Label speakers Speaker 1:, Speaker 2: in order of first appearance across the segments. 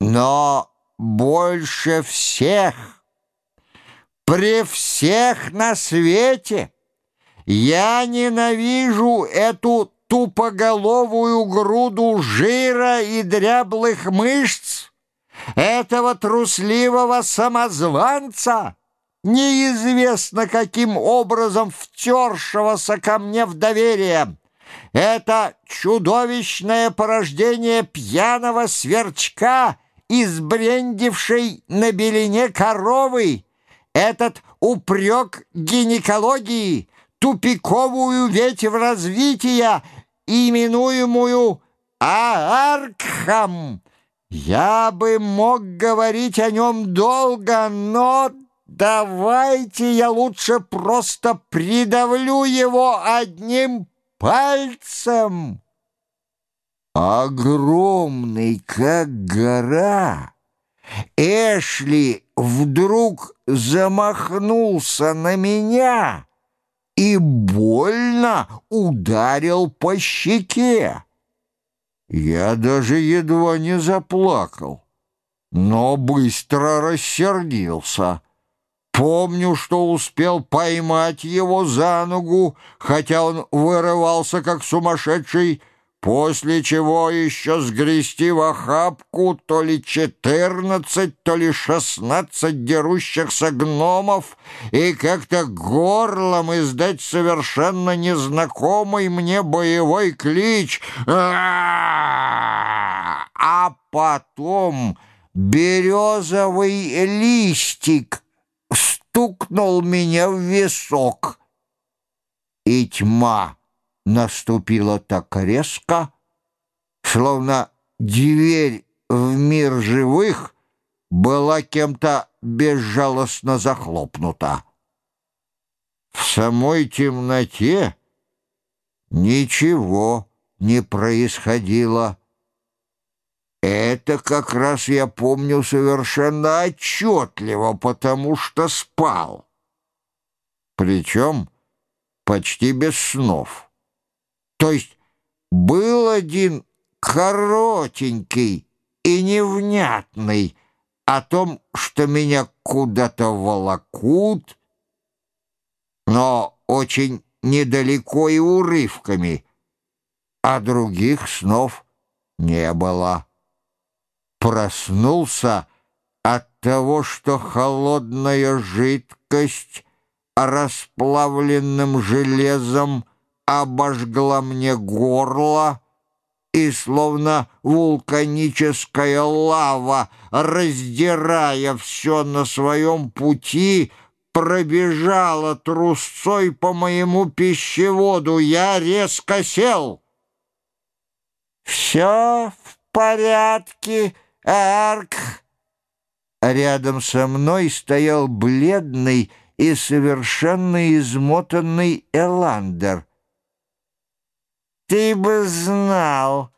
Speaker 1: Но больше всех, при всех на свете, я ненавижу эту тупоголовую груду жира и дряблых мышц, этого трусливого самозванца, неизвестно каким образом втершегося ко мне в доверие. Это чудовищное порождение пьяного сверчка, избрендившей на белине коровы, этот упрек гинекологии, тупиковую ветвь развития, именуемую Ааркхам. Я бы мог говорить о нем долго, но давайте я лучше просто придавлю его одним пальцем. Огромный, как гора, Эшли вдруг замахнулся на меня и больно ударил по щеке. Я даже едва не заплакал, но быстро рассердился. Помню, что успел поймать его за ногу, хотя он вырывался как сумасшедший, после чего еще сгрести в охапку то ли четырнадцать, то ли шестнадцать дерущихся гномов и как-то горлом издать совершенно незнакомый мне боевой клич. А потом березовый листик стукнул меня в висок, и тьма наступила так резко, словно дверь в мир живых была кем-то безжалостно захлопнута. В самой темноте ничего не происходило. Это как раз я помню совершенно отчетливо, потому что спал. Причем почти без снов. То есть был один коротенький и невнятный о том, что меня куда-то волокут, но очень недалеко и урывками, а других снов не было. Проснулся от того, что холодная жидкость расплавленным железом обожгла мне горло, и словно вулканическая лава, раздирая все на своем пути, пробежала трусцой по моему пищеводу. Я резко сел. «Все в порядке, Арк!» Рядом со мной стоял бледный и совершенно измотанный Эландер. Ты бы знал,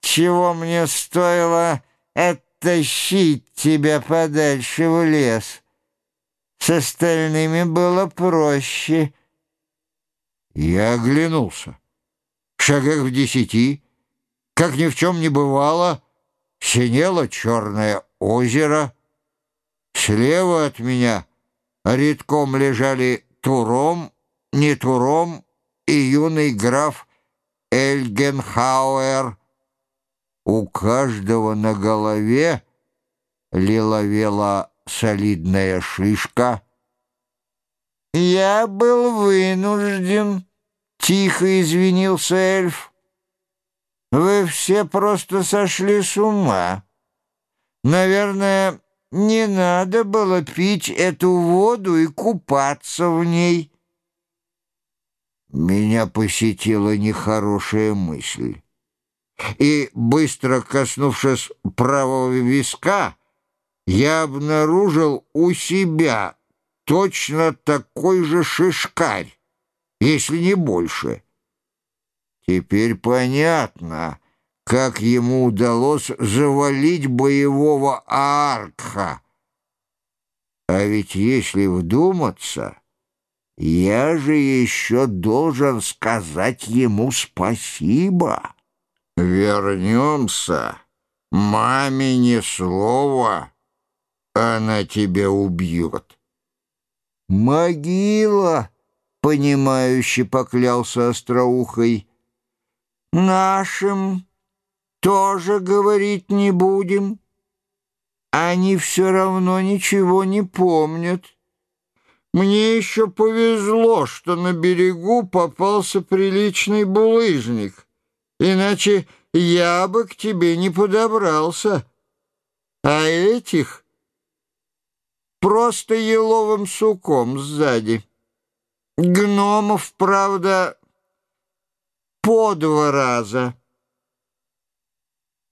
Speaker 1: чего мне стоило оттащить тебя подальше в лес. С остальными было проще. Я оглянулся. В шагах в десяти, как ни в чем не бывало, синело черное озеро. Слева от меня редком лежали Туром, не Туром и юный граф Эльгенхауэр. У каждого на голове лиловела солидная шишка. «Я был вынужден», — тихо извинился эльф. «Вы все просто сошли с ума. Наверное, не надо было пить эту воду и купаться в ней». Меня посетила нехорошая мысль. И, быстро коснувшись правого виска, я обнаружил у себя точно такой же шишкарь, если не больше. Теперь понятно, как ему удалось завалить боевого аркха. А ведь если вдуматься... Я же еще должен сказать ему спасибо. Вернемся Маме ни слова, она тебя убьет.
Speaker 2: Могила, понимающе поклялся остроухой. Нашим тоже говорить не будем. Они все равно ничего не помнят. Мне еще повезло, что на берегу попался приличный булыжник, иначе я бы к тебе не подобрался. А этих просто еловым суком сзади. Гномов, правда, по два раза.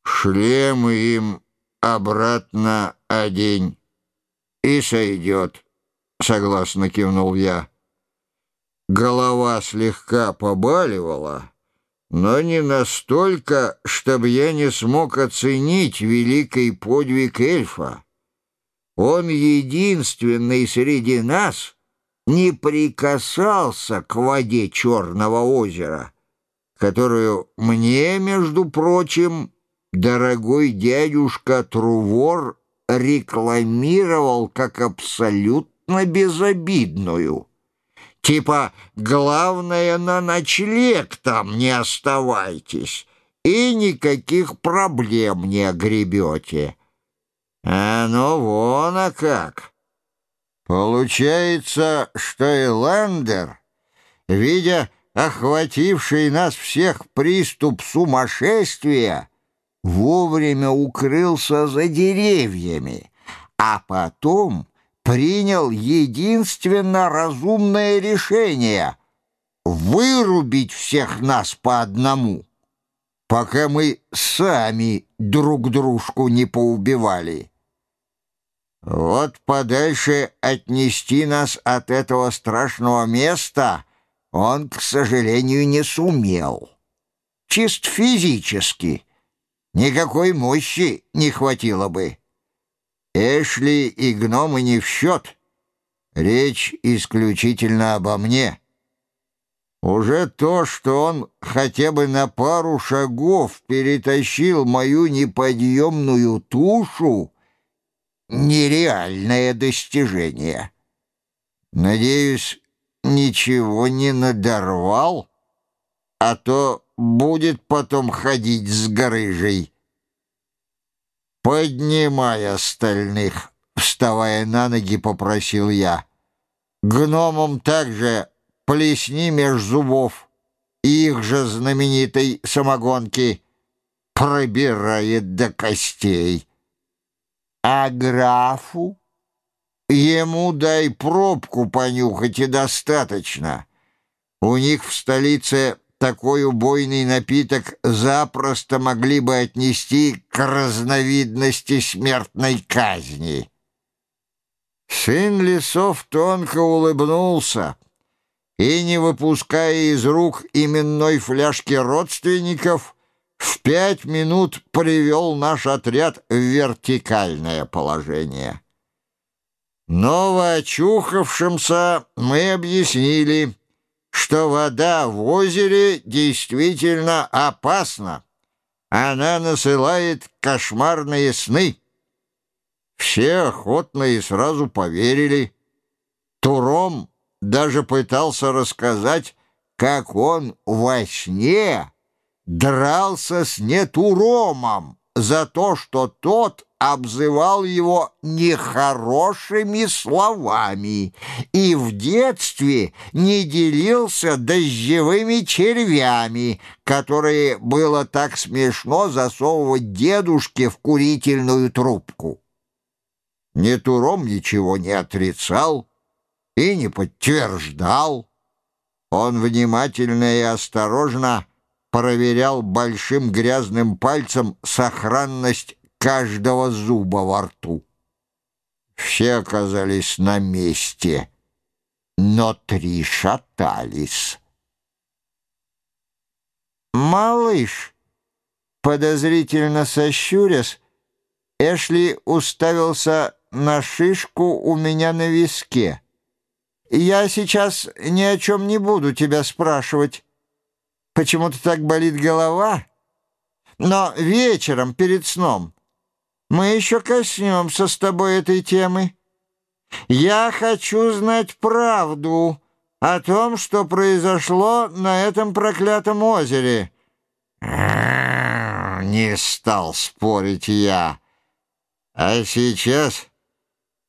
Speaker 1: Шлемы им обратно одень, и сойдет, — согласно кивнул я. Голова слегка побаливала, но не настолько, чтобы я не смог оценить великий подвиг эльфа. Он единственный среди нас не прикасался к воде Черного озера, которую мне, между прочим, дорогой дядюшка Трувор рекламировал как абсолютно безобидную. Типа, главное, на ночлег там не оставайтесь, и никаких проблем не огребете. А ну вон а как. Получается, что Эландер, видя охвативший нас всех приступ сумасшествия, вовремя укрылся за деревьями, а потом принял единственно разумное решение — вырубить всех нас по одному, пока мы сами друг дружку не поубивали. Вот подальше отнести нас от этого страшного места он, к сожалению, не сумел. Чисто физически — Никакой мощи не хватило бы. Эшли и гномы не в счет. Речь исключительно обо мне. Уже то, что он хотя бы на пару шагов перетащил мою неподъемную тушу, нереальное достижение. Надеюсь, ничего не надорвал, а то будет потом ходить с грыжей. «Поднимай остальных», — вставая на ноги, попросил я. «Гномам также плесни меж зубов, их же знаменитой самогонки пробирает до костей. А графу? Ему дай пробку понюхать и достаточно. У них в столице такой убойный напиток запросто могли бы отнести к разновидности смертной казни. Сын лесов тонко улыбнулся и, не выпуская из рук именной фляжки родственников, в пять минут привел наш отряд в вертикальное положение. Новоочухавшимся мы объяснили — что вода в озере действительно опасна. Она насылает кошмарные сны. Все охотно и сразу поверили. Туром даже пытался рассказать, как он во сне дрался с Нетуромом за то, что тот обзывал его нехорошими словами и в детстве не делился дождевыми червями, которые было так смешно засовывать дедушке в курительную трубку. Нетуром ничего не отрицал и не подтверждал. Он внимательно и осторожно проверял большим грязным пальцем сохранность каждого зуба во рту. Все оказались на месте, но три шатались. «Малыш!» Подозрительно сощурясь, Эшли уставился на шишку у меня на виске. «Я сейчас ни о чем не буду тебя спрашивать. Почему-то так болит голова?» Но вечером перед сном мы еще коснемся с тобой этой темы. Я хочу знать правду о том, что произошло на этом проклятом озере».
Speaker 2: «Не стал спорить я. А сейчас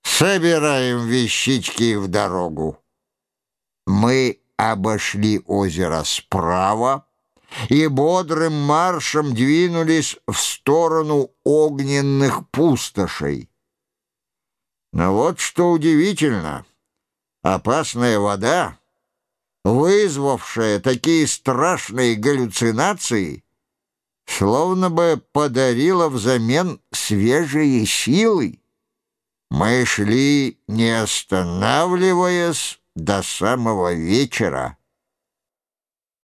Speaker 2: собираем вещички в дорогу». Мы обошли озеро справа и бодрым маршем двинулись в сторону огненных пустошей. Но вот что удивительно, опасная вода, вызвавшая такие страшные галлюцинации, словно бы подарила взамен свежие силы. Мы шли, не останавливаясь, до самого вечера.